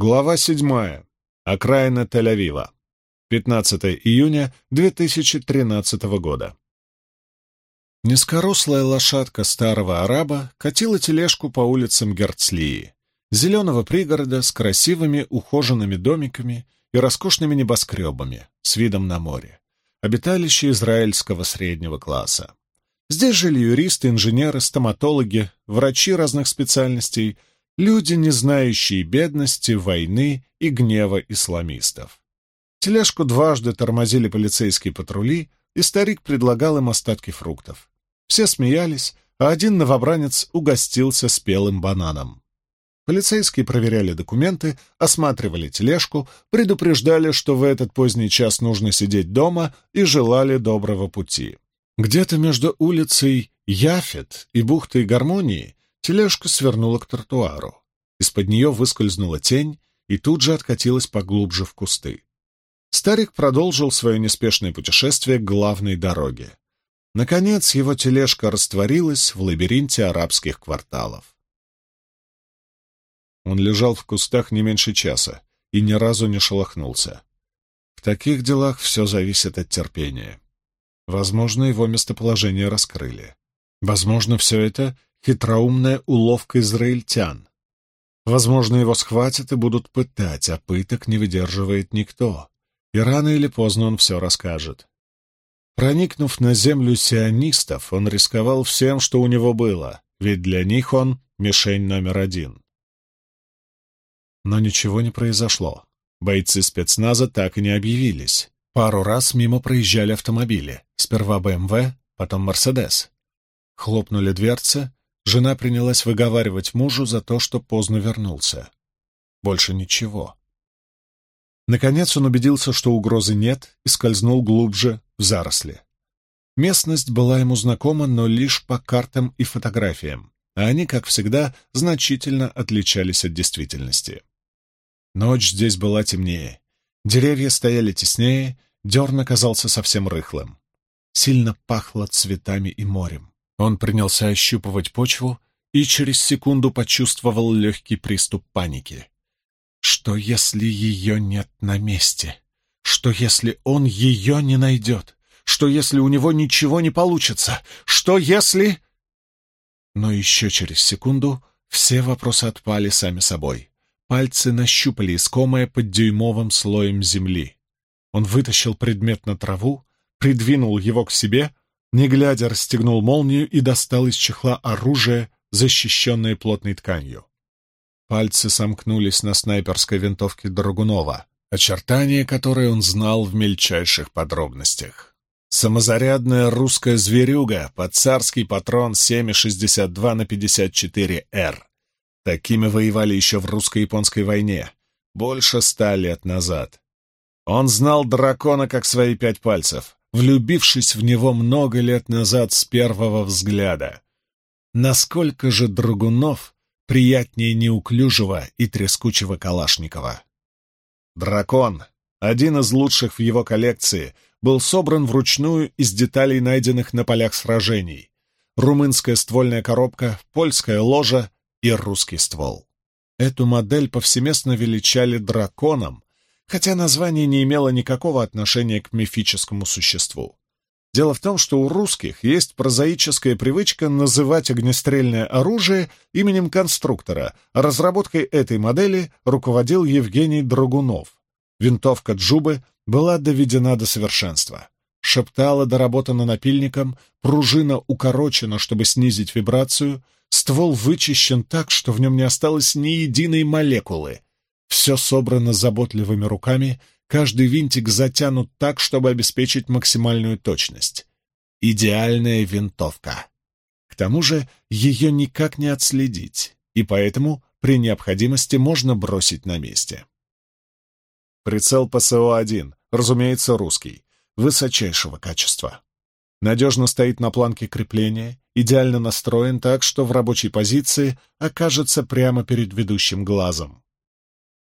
Глава седьмая. Окраина Тель-Авива. 15 июня 2013 года. Низкорослая лошадка старого араба катила тележку по улицам Герцлии, зеленого пригорода с красивыми ухоженными домиками и роскошными небоскребами с видом на море, обиталище израильского среднего класса. Здесь жили юристы, инженеры, стоматологи, врачи разных специальностей, люди, не знающие бедности, войны и гнева исламистов. Тележку дважды тормозили полицейские патрули, и старик предлагал им остатки фруктов. Все смеялись, а один новобранец угостился спелым бананом. Полицейские проверяли документы, осматривали тележку, предупреждали, что в этот поздний час нужно сидеть дома и желали доброго пути. Где-то между улицей Яфет и бухтой Гармонии тележка свернула к тротуару. Из-под нее выскользнула тень и тут же откатилась поглубже в кусты. Старик продолжил свое неспешное путешествие к главной дороге. Наконец его тележка растворилась в лабиринте арабских кварталов. Он лежал в кустах не меньше часа и ни разу не шелохнулся. В таких делах все зависит от терпения. Возможно, его местоположение раскрыли. Возможно, все это — хитроумная уловка израильтян. Возможно, его схватят и будут пытать, а пыток не выдерживает никто и рано или поздно он все расскажет. Проникнув на землю сионистов, он рисковал всем, что у него было, ведь для них он мишень номер один. Но ничего не произошло. Бойцы спецназа так и не объявились. Пару раз мимо проезжали автомобили. Сперва БМВ, потом Мерседес. Хлопнули дверцы, жена принялась выговаривать мужу за то, что поздно вернулся. Больше ничего. Наконец он убедился, что угрозы нет, и скользнул глубже в заросли. Местность была ему знакома, но лишь по картам и фотографиям, а они, как всегда, значительно отличались от действительности. Ночь здесь была темнее. Деревья стояли теснее, дерн оказался совсем рыхлым. Сильно пахло цветами и морем. Он принялся ощупывать почву и через секунду почувствовал легкий приступ паники. Что, если ее нет на месте? Что, если он ее не найдет? Что, если у него ничего не получится? Что, если... Но еще через секунду все вопросы отпали сами собой. Пальцы нащупали искомое под дюймовым слоем земли. Он вытащил предмет на траву, придвинул его к себе, не глядя расстегнул молнию и достал из чехла оружие, защищенное плотной тканью. Пальцы сомкнулись на снайперской винтовке Драгунова, очертания которой он знал в мельчайших подробностях. Самозарядная русская зверюга под царский патрон 7,62 на 54Р. Такими воевали еще в русско-японской войне, больше ста лет назад. Он знал дракона как свои пять пальцев, влюбившись в него много лет назад с первого взгляда. Насколько же Драгунов приятнее неуклюжего и трескучего Калашникова. Дракон, один из лучших в его коллекции, был собран вручную из деталей, найденных на полях сражений. Румынская ствольная коробка, польская ложа и русский ствол. Эту модель повсеместно величали драконом, хотя название не имело никакого отношения к мифическому существу. Дело в том, что у русских есть прозаическая привычка называть огнестрельное оружие именем конструктора, а разработкой этой модели руководил Евгений Драгунов. Винтовка Джубы была доведена до совершенства. Шептала доработана напильником, пружина укорочена, чтобы снизить вибрацию, ствол вычищен так, что в нем не осталось ни единой молекулы. Все собрано заботливыми руками — Каждый винтик затянут так, чтобы обеспечить максимальную точность. Идеальная винтовка. К тому же ее никак не отследить, и поэтому при необходимости можно бросить на месте. Прицел ПСО-1, разумеется, русский, высочайшего качества. Надежно стоит на планке крепления, идеально настроен так, что в рабочей позиции окажется прямо перед ведущим глазом.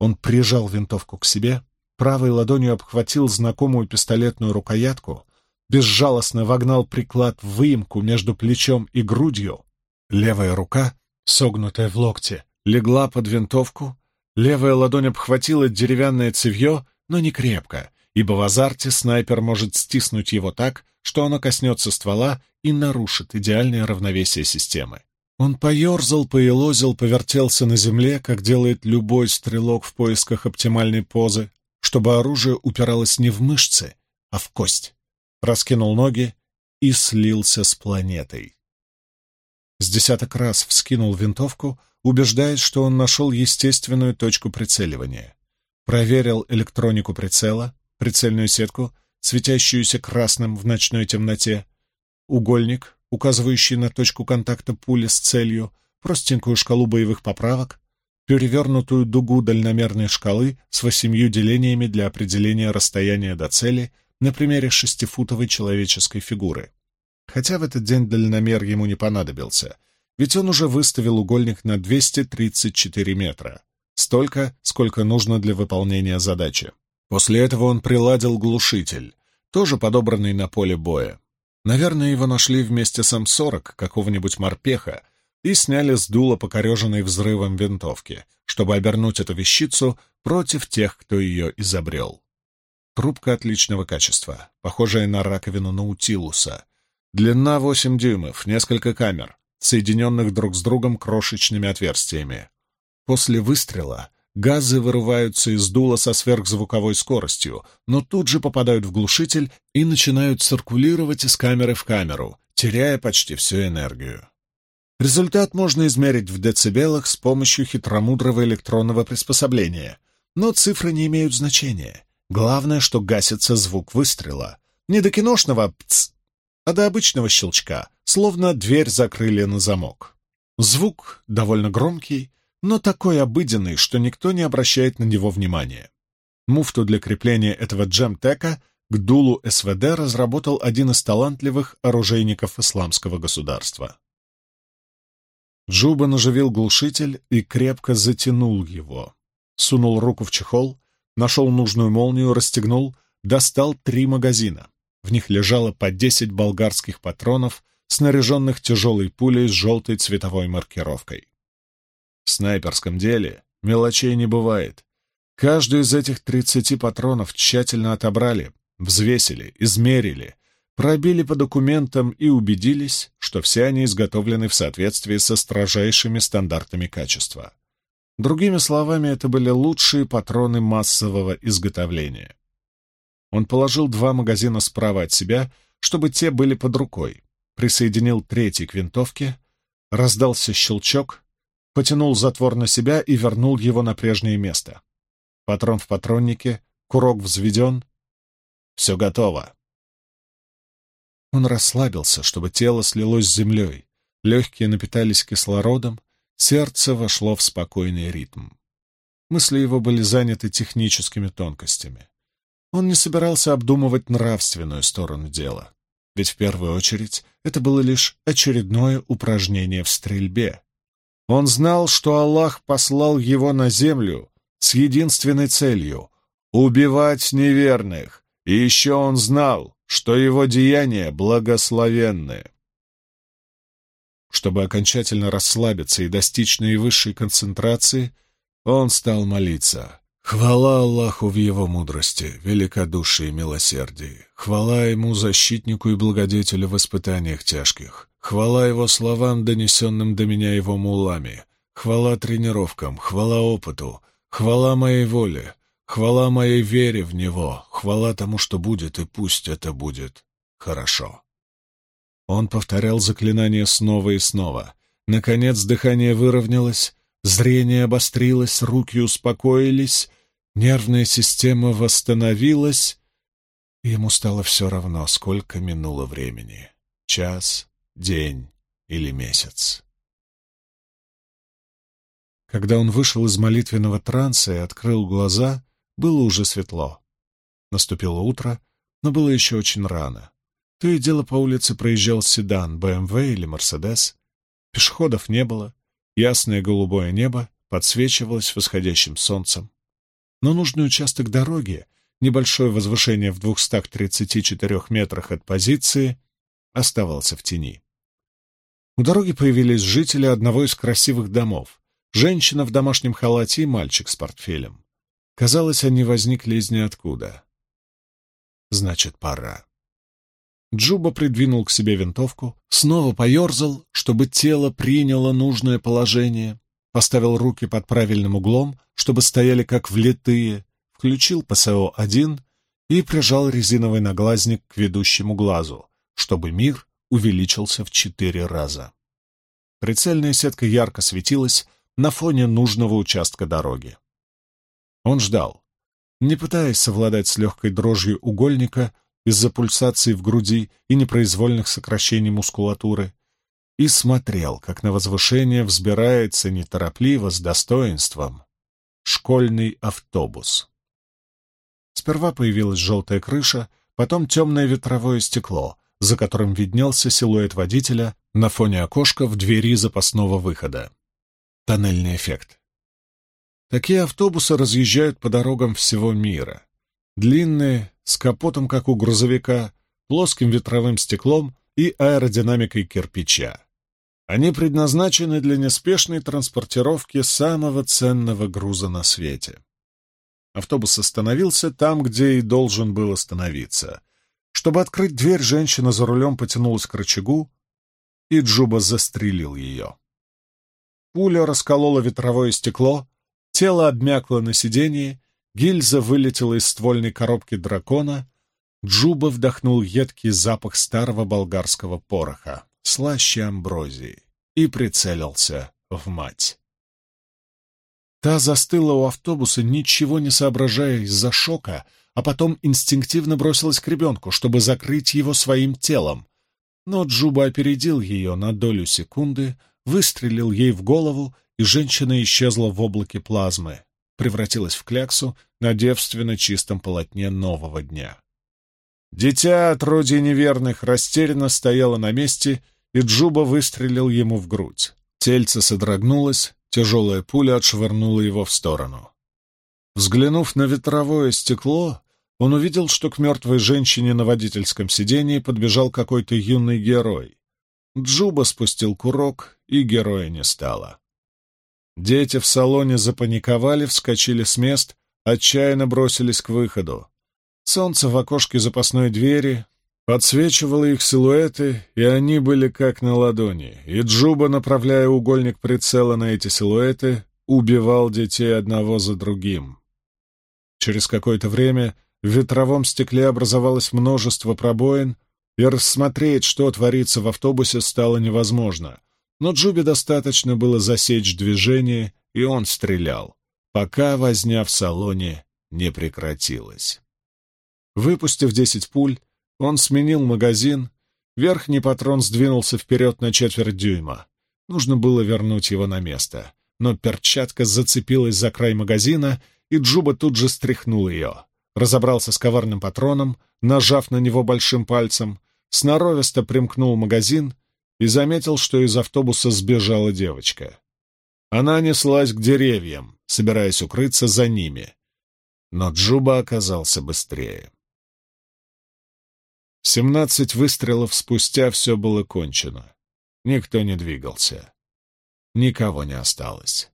Он прижал винтовку к себе, правой ладонью обхватил знакомую пистолетную рукоятку, безжалостно вогнал приклад в выемку между плечом и грудью. Левая рука, согнутая в локте, легла под винтовку, Левая ладонь обхватила деревянное цевье, но не крепко, ибо в азарте снайпер может стиснуть его так, что оно коснется ствола и нарушит идеальное равновесие системы. Он поерзал, поелозил, повертелся на земле, как делает любой стрелок в поисках оптимальной позы, чтобы оружие упиралось не в мышцы, а в кость. Раскинул ноги и слился с планетой. С десяток раз вскинул винтовку, убеждаясь, что он нашел естественную точку прицеливания. Проверил электронику прицела, прицельную сетку, светящуюся красным в ночной темноте, угольник, указывающий на точку контакта пули с целью, простенькую шкалу боевых поправок, перевернутую дугу дальномерной шкалы с восемью делениями для определения расстояния до цели на примере шестифутовой человеческой фигуры. Хотя в этот день дальномер ему не понадобился, ведь он уже выставил угольник на 234 метра, столько, сколько нужно для выполнения задачи. После этого он приладил глушитель, тоже подобранный на поле боя. Наверное, его нашли вместе с М-40 какого-нибудь морпеха и сняли с дула покореженной взрывом винтовки, чтобы обернуть эту вещицу против тех, кто ее изобрел. Трубка отличного качества, похожая на раковину Наутилуса. Длина 8 дюймов, несколько камер, соединенных друг с другом крошечными отверстиями. После выстрела газы вырываются из дула со сверхзвуковой скоростью, но тут же попадают в глушитель и начинают циркулировать из камеры в камеру, теряя почти всю энергию. Результат можно измерить в децибелах с помощью хитромудрого электронного приспособления, но цифры не имеют значения. Главное, что гасится звук выстрела. Не до киношного «пц», а до обычного щелчка, словно дверь закрыли на замок. Звук довольно громкий, но такой обыденный, что никто не обращает на него внимания. Муфту для крепления этого джемтека к дулу СВД разработал один из талантливых оружейников исламского государства. Джуба наживил глушитель и крепко затянул его. Сунул руку в чехол, нашел нужную молнию, расстегнул, достал три магазина. В них лежало по десять болгарских патронов, снаряженных тяжелой пулей с желтой цветовой маркировкой. В снайперском деле мелочей не бывает. Каждую из этих тридцати патронов тщательно отобрали, взвесили, измерили, пробили по документам и убедились, что все они изготовлены в соответствии со строжайшими стандартами качества. Другими словами, это были лучшие патроны массового изготовления. Он положил два магазина справа от себя, чтобы те были под рукой, присоединил третий к винтовке, раздался щелчок, потянул затвор на себя и вернул его на прежнее место. Патрон в патроннике, курок взведен. Все готово. Он расслабился, чтобы тело слилось с землей, легкие напитались кислородом, сердце вошло в спокойный ритм. Мысли его были заняты техническими тонкостями. Он не собирался обдумывать нравственную сторону дела, ведь в первую очередь это было лишь очередное упражнение в стрельбе, он знал, что Аллах послал его на землю с единственной целью — убивать неверных, и еще он знал, что его деяния благословенны. Чтобы окончательно расслабиться и достичь наивысшей концентрации, он стал молиться. Хвала Аллаху в его мудрости, великодушии и милосердии. Хвала ему, защитнику и благодетелю в испытаниях тяжких. Хвала его словам, донесенным до меня его мулами. Хвала тренировкам, хвала опыту, хвала моей воле, хвала моей вере в него, хвала тому, что будет, и пусть это будет хорошо. Он повторял заклинание снова и снова. Наконец дыхание выровнялось, зрение обострилось, руки успокоились, нервная система восстановилась, и ему стало все равно, сколько минуло времени. Час, день или месяц. Когда он вышел из молитвенного транса и открыл глаза, было уже светло. Наступило утро, но было еще очень рано. То и дело по улице проезжал седан, БМВ или Мерседес. Пешеходов не было, ясное голубое небо подсвечивалось восходящим солнцем. Но нужный участок дороги, небольшое возвышение в 234 метрах от позиции, оставался в тени. У дороги появились жители одного из красивых домов, женщина в домашнем халате и мальчик с портфелем. Казалось, они возникли из ниоткуда. Значит, пора. Джуба придвинул к себе винтовку, снова поерзал, чтобы тело приняло нужное положение, поставил руки под правильным углом, чтобы стояли как влитые, включил ПСО-1 и прижал резиновый наглазник к ведущему глазу, чтобы мир увеличился в четыре раза. Прицельная сетка ярко светилась на фоне нужного участка дороги. Он ждал, не пытаясь совладать с легкой дрожью угольника из-за пульсации в груди и непроизвольных сокращений мускулатуры, и смотрел, как на возвышение взбирается неторопливо, с достоинством, школьный автобус. Сперва появилась желтая крыша, потом темное ветровое стекло, за которым виднелся силуэт водителя на фоне окошка в двери запасного выхода. Тоннельный эффект. Такие автобусы разъезжают по дорогам всего мира. Длинные, с капотом, как у грузовика, плоским ветровым стеклом и аэродинамикой кирпича. Они предназначены для неспешной транспортировки самого ценного груза на свете. Автобус остановился там, где и должен был остановиться. Чтобы открыть дверь, женщина за рулем потянулась к рычагу, и Джуба застрелил ее. Пуля расколола ветровое стекло, Тело обмякло на сиденье, гильза вылетела из ствольной коробки дракона, Джуба вдохнул едкий запах старого болгарского пороха, слаще амброзии, и прицелился в мать. Та застыла у автобуса, ничего не соображая из-за шока, а потом инстинктивно бросилась к ребенку, чтобы закрыть его своим телом. Но Джуба опередил ее на долю секунды, выстрелил ей в голову и женщина исчезла в облаке плазмы, превратилась в кляксу на девственно чистом полотне нового дня. Дитя от роди неверных растерянно стояло на месте, и Джуба выстрелил ему в грудь. Тельце содрогнулось, тяжелая пуля отшвырнула его в сторону. Взглянув на ветровое стекло, он увидел, что к мертвой женщине на водительском сидении подбежал какой-то юный герой. Джуба спустил курок, и героя не стало. Дети в салоне запаниковали, вскочили с мест, отчаянно бросились к выходу. Солнце в окошке запасной двери подсвечивало их силуэты, и они были как на ладони, и Джуба, направляя угольник прицела на эти силуэты, убивал детей одного за другим. Через какое-то время в ветровом стекле образовалось множество пробоин, и рассмотреть, что творится в автобусе, стало невозможно — но Джубе достаточно было засечь движение, и он стрелял, пока возня в салоне не прекратилась. Выпустив десять пуль, он сменил магазин, верхний патрон сдвинулся вперед на четверть дюйма. Нужно было вернуть его на место, но перчатка зацепилась за край магазина, и Джуба тут же стряхнул ее. Разобрался с коварным патроном, нажав на него большим пальцем, сноровисто примкнул магазин и заметил, что из автобуса сбежала девочка. Она неслась к деревьям, собираясь укрыться за ними. Но Джуба оказался быстрее. Семнадцать выстрелов спустя все было кончено. Никто не двигался. Никого не осталось.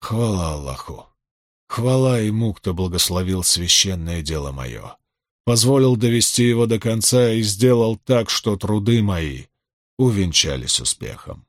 Хвала Аллаху! Хвала ему, кто благословил священное дело мое, позволил довести его до конца и сделал так, что труды мои увенчались успехом.